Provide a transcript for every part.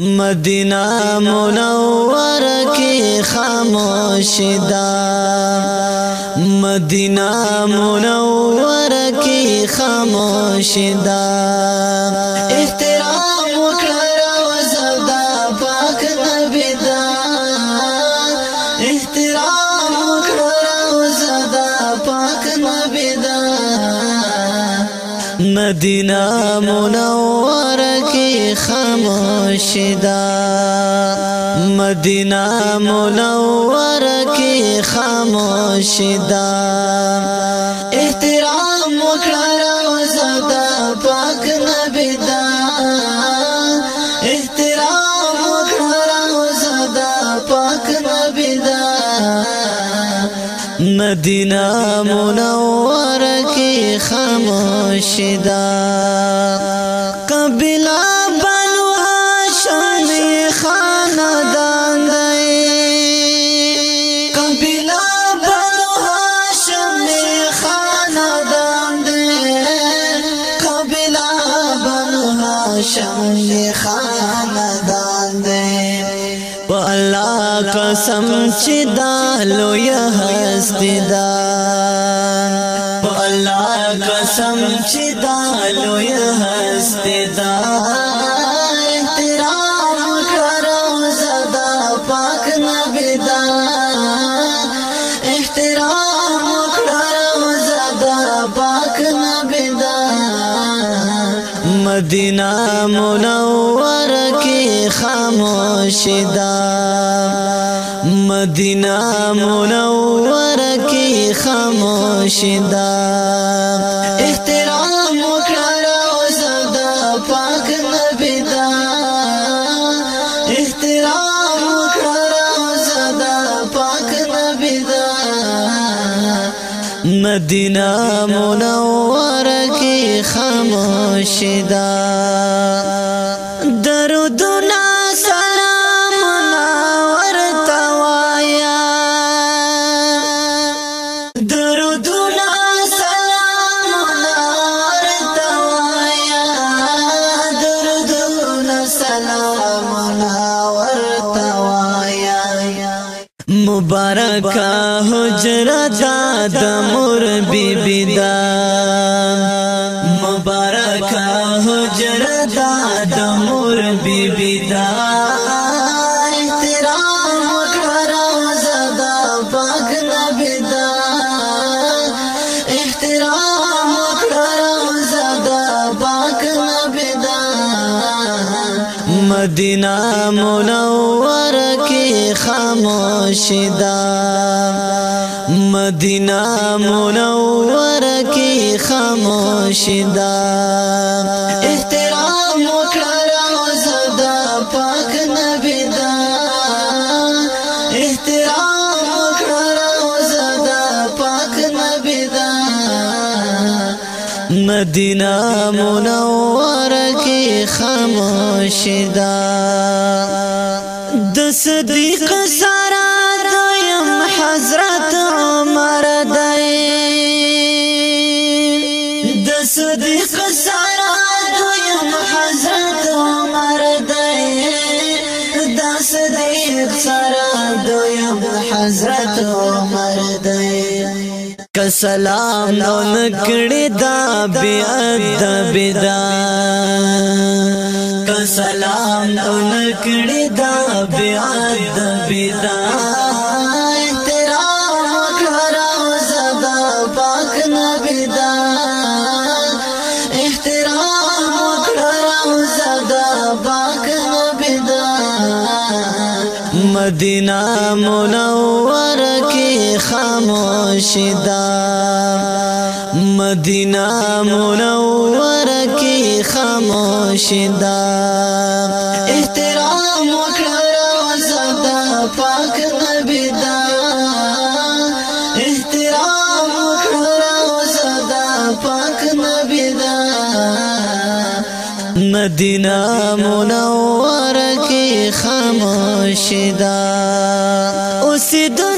مدینہ منور کی خاموش دا مدینہ منور کی خاموش دا احترام وکړه وزدا پاک نبی دا احترام وکړه وزدا پاک نبی دا مدینه منوره کې خاموشي دا مدینه منوره کې خاموشي دا مدینہ منور کی خاموشی دا قبلہ قسم چې دا لوی هستی دا الله قسم چې دا لوی هستی دا احترام کرو زدا پاک نبی دا احترام کرو زدا پاک نبی دا مدینہ منور کې خاموش ده مدینہ منور کی خاموش دا احترام وکړه او زدا پاک نبی دا احترام وکړه او زدا پاک نبی دا مدینہ منور کی خاموش دا مبارکا حجرا دا د مور بی بی دا مبارکا حجرا دا د مور بی بی مدینہ منور کې خاموش دا مدینہ منور کې خاموش دا مدینہ منور کی خاموشی دا د صدیق سره دیم حضرت عمر دی د صدیق سره دیم حضرت عمر دی د صدیق سره دیم حضرت عمر دی کسلام نو نکړی دا بیا ادب دا کسلام نو نکړی دا بیا ادب دا مدینہ منور کی خاموشی دا مدینہ منور کی خاموشی دا مدینہ منور کی خاموشی دا اوسې د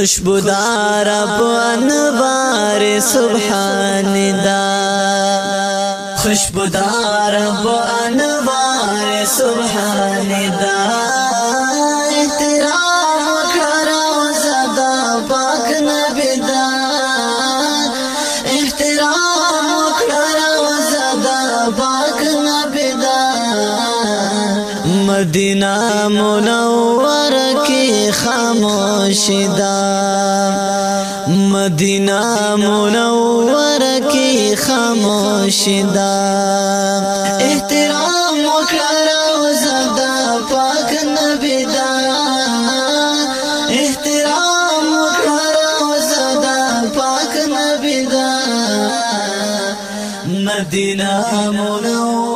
خوشبو دارب انوار سبحان دا خوشبو دارب انوار سبحان دا مدینہ منور کی خاموشی دا مدینہ منور کی خاموشی دا احترام وکړه روزه دا پاک نبی دا احترام وکړه روزه دا پاک نبی دا مدینہ منور